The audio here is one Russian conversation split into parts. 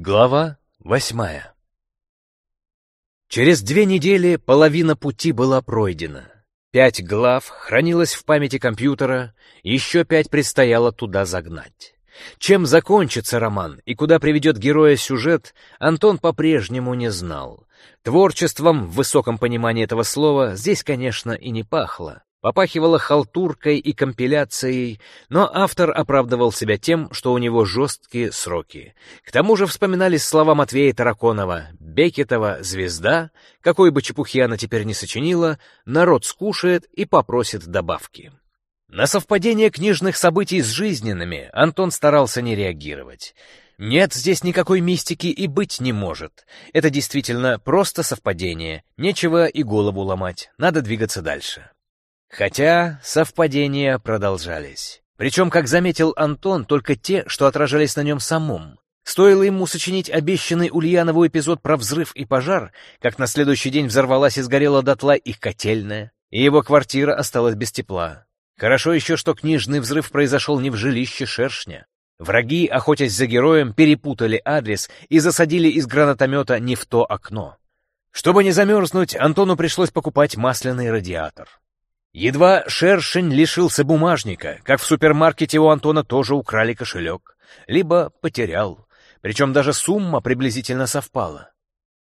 Глава восьмая Через две недели половина пути была пройдена. Пять глав хранилось в памяти компьютера, еще пять предстояло туда загнать. Чем закончится роман и куда приведет героя сюжет, Антон по-прежнему не знал. Творчеством, в высоком понимании этого слова, здесь, конечно, и не пахло. Попахивало халтуркой и компиляцией, но автор оправдывал себя тем, что у него жесткие сроки. К тому же вспоминались слова Матвея Тараконова «Бекетова звезда», какой бы чепухи она теперь не сочинила, народ скушает и попросит добавки. На совпадение книжных событий с жизненными Антон старался не реагировать. Нет, здесь никакой мистики и быть не может. Это действительно просто совпадение. Нечего и голову ломать. Надо двигаться дальше. Хотя совпадения продолжались. Причем, как заметил Антон, только те, что отражались на нем самом. Стоило ему сочинить обещанный Ульянову эпизод про взрыв и пожар, как на следующий день взорвалась и сгорела дотла их котельная, и его квартира осталась без тепла. Хорошо еще, что книжный взрыв произошел не в жилище шершня. Враги, охотясь за героем, перепутали адрес и засадили из гранатомета не в то окно. Чтобы не замерзнуть, Антону пришлось покупать масляный радиатор. Едва шершень лишился бумажника, как в супермаркете у Антона тоже украли кошелек, либо потерял, причем даже сумма приблизительно совпала.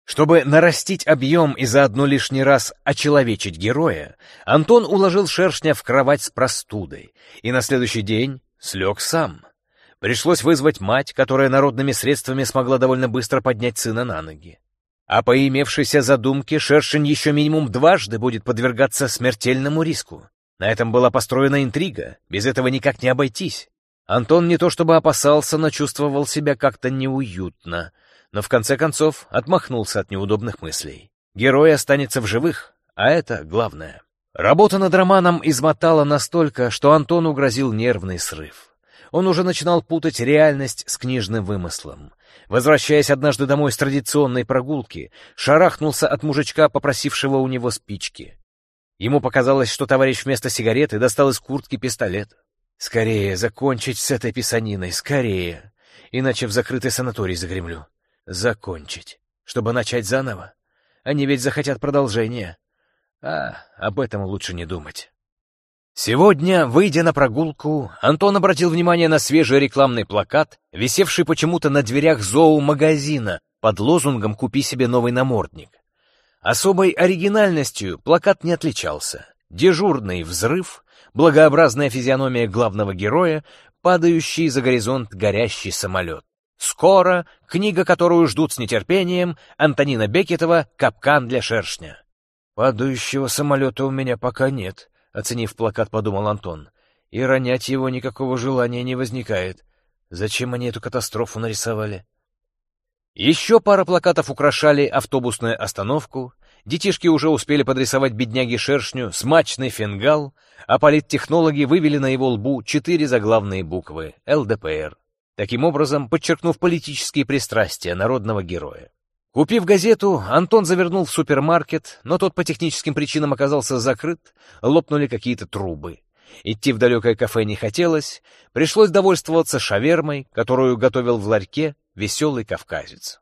Чтобы нарастить объем и заодно лишний раз очеловечить героя, Антон уложил шершня в кровать с простудой и на следующий день слег сам. Пришлось вызвать мать, которая народными средствами смогла довольно быстро поднять сына на ноги. А по имевшейся задумке шершень еще минимум дважды будет подвергаться смертельному риску. На этом была построена интрига, без этого никак не обойтись. Антон не то чтобы опасался, но чувствовал себя как-то неуютно, но в конце концов отмахнулся от неудобных мыслей. Герой останется в живых, а это главное. Работа над романом измотала настолько, что Антону грозил нервный срыв. Он уже начинал путать реальность с книжным вымыслом. Возвращаясь однажды домой с традиционной прогулки, шарахнулся от мужичка, попросившего у него спички. Ему показалось, что товарищ вместо сигареты достал из куртки пистолет. «Скорее закончить с этой писаниной, скорее! Иначе в закрытый санаторий загремлю. Закончить, чтобы начать заново. Они ведь захотят продолжения. А об этом лучше не думать». Сегодня, выйдя на прогулку, Антон обратил внимание на свежий рекламный плакат, висевший почему-то на дверях зоомагазина под лозунгом «Купи себе новый намордник». Особой оригинальностью плакат не отличался. Дежурный взрыв, благообразная физиономия главного героя, падающий за горизонт горящий самолет. Скоро, книга, которую ждут с нетерпением, Антонина Бекетова «Капкан для шершня». «Падающего самолета у меня пока нет», Оценив плакат, подумал Антон. И ронять его никакого желания не возникает. Зачем они эту катастрофу нарисовали? Еще пара плакатов украшали автобусную остановку. Детишки уже успели подрисовать бедняги шершню смачный фингал, а политтехнологи вывели на его лбу четыре заглавные буквы — ЛДПР, таким образом подчеркнув политические пристрастия народного героя. Купив газету, Антон завернул в супермаркет, но тот по техническим причинам оказался закрыт, лопнули какие-то трубы. Идти в далекое кафе не хотелось, пришлось довольствоваться шавермой, которую готовил в ларьке веселый кавказец.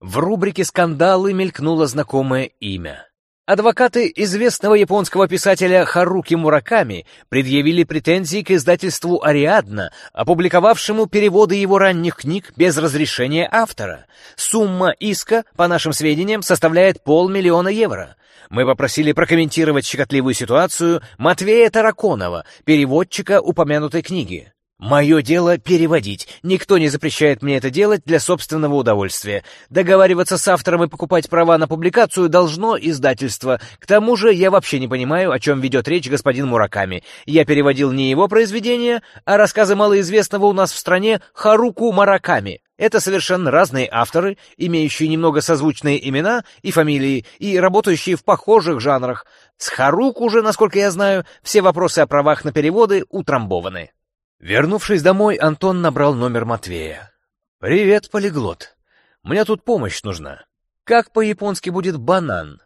В рубрике «Скандалы» мелькнуло знакомое имя. Адвокаты известного японского писателя Харуки Мураками предъявили претензии к издательству «Ариадна», опубликовавшему переводы его ранних книг без разрешения автора. Сумма иска, по нашим сведениям, составляет полмиллиона евро. Мы попросили прокомментировать щекотливую ситуацию Матвея Тараконова, переводчика упомянутой книги. Мое дело переводить. Никто не запрещает мне это делать для собственного удовольствия. Договариваться с автором и покупать права на публикацию должно издательство. К тому же я вообще не понимаю, о чем ведет речь господин Мураками. Я переводил не его произведения, а рассказы малоизвестного у нас в стране Харуку Мараками. Это совершенно разные авторы, имеющие немного созвучные имена и фамилии, и работающие в похожих жанрах. С Харуку же, насколько я знаю, все вопросы о правах на переводы утрамбованы. Вернувшись домой, Антон набрал номер Матвея. «Привет, полиглот. Мне тут помощь нужна. Как по-японски будет банан?»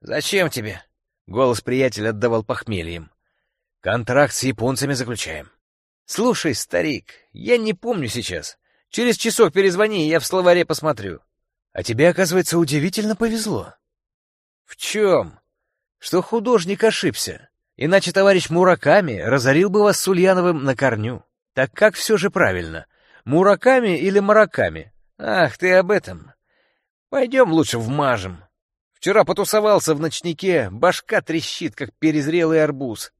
«Зачем тебе?» — голос приятеля отдавал похмельем. «Контракт с японцами заключаем». «Слушай, старик, я не помню сейчас. Через часок перезвони, я в словаре посмотрю. А тебе, оказывается, удивительно повезло. В чем? Что художник ошибся. Иначе товарищ Мураками разорил бы вас с Ульяновым на корню. Так как все же правильно? Мураками или Мараками? Ах, ты об этом. Пойдем лучше вмажем. Вчера потусовался в ночнике, башка трещит, как перезрелый арбуз.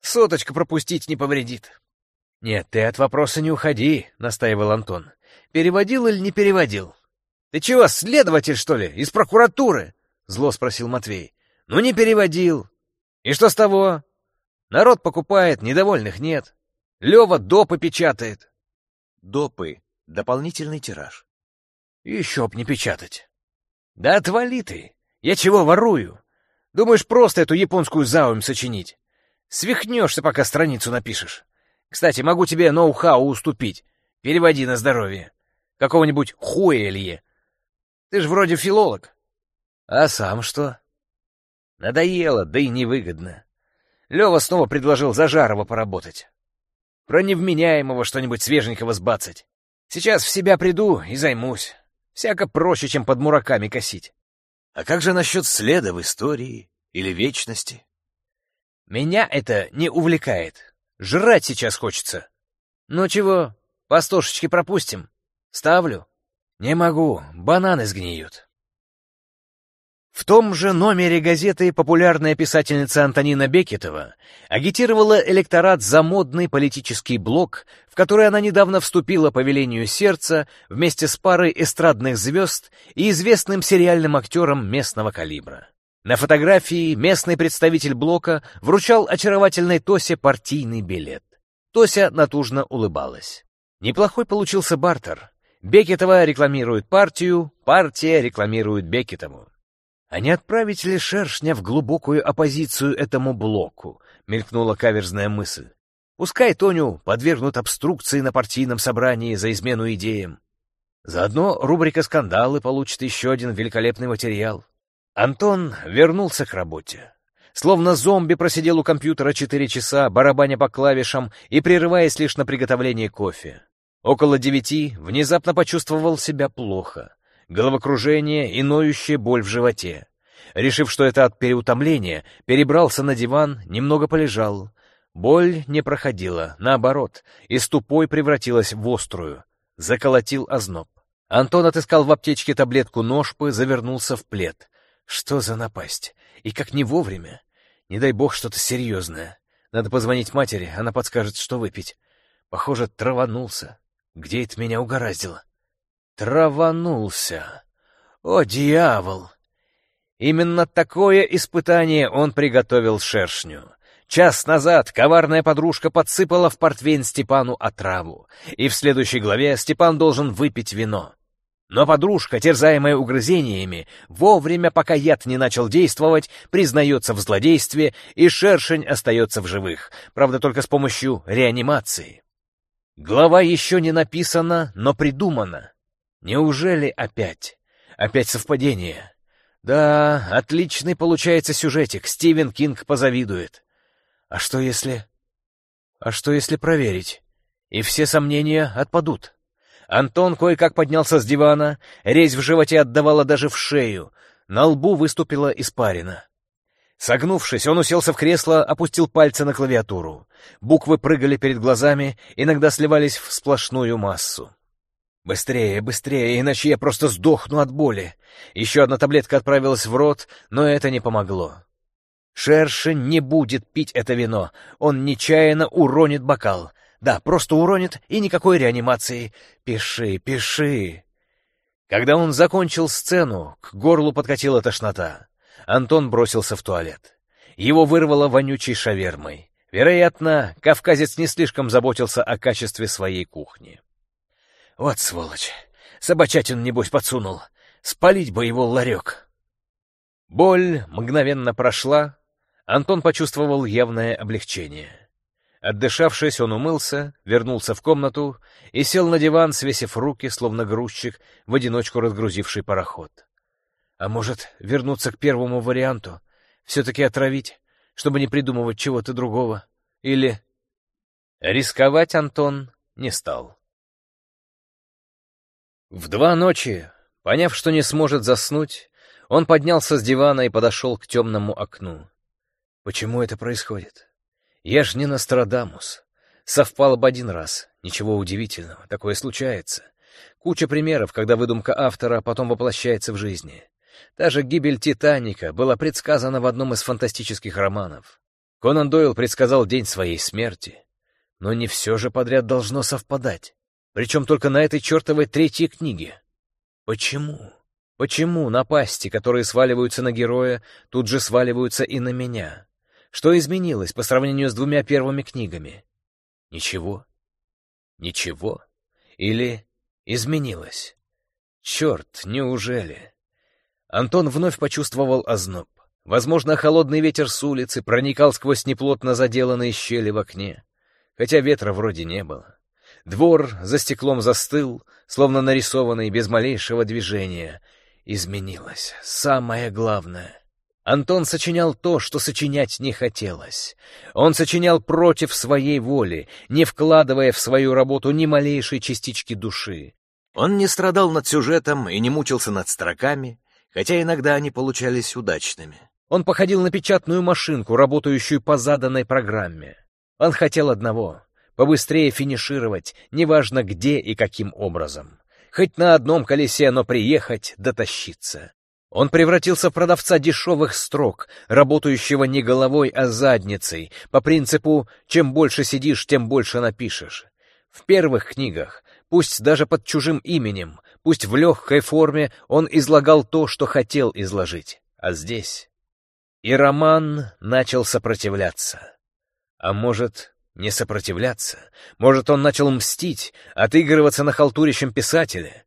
Соточка пропустить не повредит. Нет, ты от вопроса не уходи, настаивал Антон. Переводил или не переводил? Ты чего, следователь, что ли, из прокуратуры? Зло спросил Матвей. Ну не переводил. И что с того? Народ покупает, недовольных нет. Лева допы печатает. Допы — дополнительный тираж. Еще б не печатать. Да отвали ты. Я чего ворую? Думаешь, просто эту японскую заумь сочинить? Свихнешься, пока страницу напишешь. Кстати, могу тебе ноу-хау уступить. Переводи на здоровье. Какого-нибудь хуэлье. Ты ж вроде филолог. А сам что? Надоело, да и невыгодно. Лева снова предложил за Жарова поработать. Про невменяемого что-нибудь свеженького сбацать. Сейчас в себя приду и займусь. Всяко проще, чем под мураками косить. А как же насчет следа в истории или вечности? Меня это не увлекает. Жрать сейчас хочется. Ну чего, по стошечке пропустим? Ставлю. Не могу, бананы сгниют. В том же номере газеты популярная писательница Антонина Бекетова агитировала электорат за модный политический блок, в который она недавно вступила по велению сердца вместе с парой эстрадных звезд и известным сериальным актером местного калибра. На фотографии местный представитель блока вручал очаровательной Тосе партийный билет. Тося натужно улыбалась. Неплохой получился бартер. Бекетова рекламирует партию, партия рекламирует Бекетову. А не отправить ли шершня в глубокую оппозицию этому блоку? Мелькнула каверзная мысль. Пускай Тоню подвергнут обструкции на партийном собрании за измену идеям. Заодно рубрика «Скандалы» получит еще один великолепный материал. Антон вернулся к работе. Словно зомби просидел у компьютера четыре часа, барабаня по клавишам и прерываясь лишь на приготовление кофе. Около девяти внезапно почувствовал себя плохо головокружение и ноющая боль в животе. Решив, что это от переутомления, перебрался на диван, немного полежал. Боль не проходила, наоборот, из тупой превратилась в острую. Заколотил озноб. Антон отыскал в аптечке таблетку ножпы, завернулся в плед. Что за напасть? И как не вовремя. Не дай бог что-то серьезное. Надо позвонить матери, она подскажет, что выпить. Похоже, траванулся. Где это меня угораздило? Траванулся. О, дьявол! Именно такое испытание он приготовил шершню. Час назад коварная подружка подсыпала в портвейн Степану отраву, и в следующей главе Степан должен выпить вино. Но подружка, терзаемая угрызениями, вовремя, пока яд не начал действовать, признается в злодействе, и шершень остается в живых, правда, только с помощью реанимации. Глава еще не написана, но придумана. Неужели опять? Опять совпадение? Да, отличный получается сюжетик, Стивен Кинг позавидует. А что если... А что если проверить? И все сомнения отпадут. Антон кое-как поднялся с дивана, резь в животе отдавала даже в шею, на лбу выступила испарина. Согнувшись, он уселся в кресло, опустил пальцы на клавиатуру. Буквы прыгали перед глазами, иногда сливались в сплошную массу. Быстрее, быстрее, иначе я просто сдохну от боли. Еще одна таблетка отправилась в рот, но это не помогло. Шершень не будет пить это вино. Он нечаянно уронит бокал. Да, просто уронит, и никакой реанимации. Пиши, пиши. Когда он закончил сцену, к горлу подкатила тошнота. Антон бросился в туалет. Его вырвало вонючей шавермой. Вероятно, кавказец не слишком заботился о качестве своей кухни. Вот сволочь. Собачатин, небось, подсунул. Спалить бы его ларек. Боль мгновенно прошла. Антон почувствовал явное облегчение. Отдышавшись, он умылся, вернулся в комнату и сел на диван, свесив руки, словно грузчик, в одиночку разгрузивший пароход. А может, вернуться к первому варианту? Все-таки отравить, чтобы не придумывать чего-то другого? Или... Рисковать Антон не стал. В два ночи, поняв, что не сможет заснуть, он поднялся с дивана и подошел к темному окну. Почему это происходит? Я ж не Нострадамус. Совпало бы один раз. Ничего удивительного, такое случается. Куча примеров, когда выдумка автора потом воплощается в жизни. Даже гибель Титаника была предсказана в одном из фантастических романов. Конан Дойл предсказал день своей смерти. Но не все же подряд должно совпадать. Причем только на этой чертовой третьей книге. Почему? Почему напасти, которые сваливаются на героя, тут же сваливаются и на меня? Что изменилось по сравнению с двумя первыми книгами? Ничего. Ничего. Или изменилось? Черт, неужели? Антон вновь почувствовал озноб. Возможно, холодный ветер с улицы проникал сквозь неплотно заделанные щели в окне, хотя ветра вроде не было. Двор за стеклом застыл, словно нарисованный без малейшего движения. Изменилось самое главное. Антон сочинял то, что сочинять не хотелось. Он сочинял против своей воли, не вкладывая в свою работу ни малейшей частички души. Он не страдал над сюжетом и не мучился над строками, хотя иногда они получались удачными. Он походил на печатную машинку, работающую по заданной программе. Он хотел одного — побыстрее финишировать, неважно где и каким образом. Хоть на одном колесе, но приехать, дотащиться. Он превратился в продавца дешевых строк, работающего не головой, а задницей, по принципу «чем больше сидишь, тем больше напишешь». В первых книгах, пусть даже под чужим именем, Пусть в легкой форме он излагал то, что хотел изложить. А здесь... И Роман начал сопротивляться. А может, не сопротивляться? Может, он начал мстить, отыгрываться на халтурящем писателе?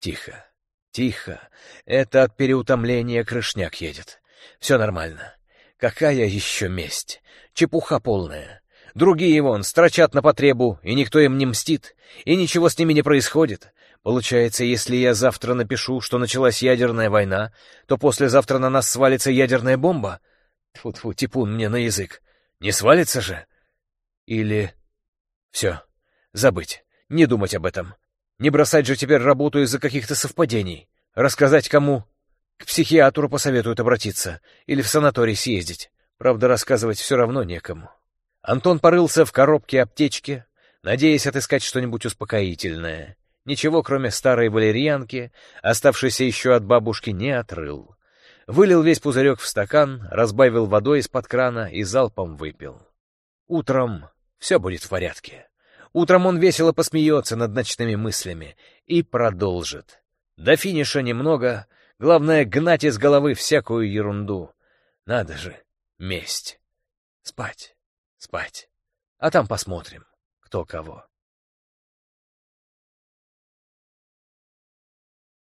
Тихо, тихо. Это от переутомления крышняк едет. Все нормально. Какая еще месть? Чепуха полная. Другие вон строчат на потребу, и никто им не мстит, и ничего с ними не происходит. Получается, если я завтра напишу, что началась ядерная война, то послезавтра на нас свалится ядерная бомба? Тьфу-тьфу, типун мне на язык. Не свалится же? Или... Все, забыть, не думать об этом. Не бросать же теперь работу из-за каких-то совпадений. Рассказать кому? К психиатру посоветуют обратиться. Или в санаторий съездить. Правда, рассказывать все равно некому. Антон порылся в коробке аптечки, надеясь отыскать что-нибудь успокоительное. Ничего, кроме старой валерьянки, оставшейся еще от бабушки, не отрыл. Вылил весь пузырек в стакан, разбавил водой из-под крана и залпом выпил. Утром все будет в порядке. Утром он весело посмеется над ночными мыслями и продолжит. До финиша немного, главное — гнать из головы всякую ерунду. Надо же, месть. Спать, спать. А там посмотрим, кто кого.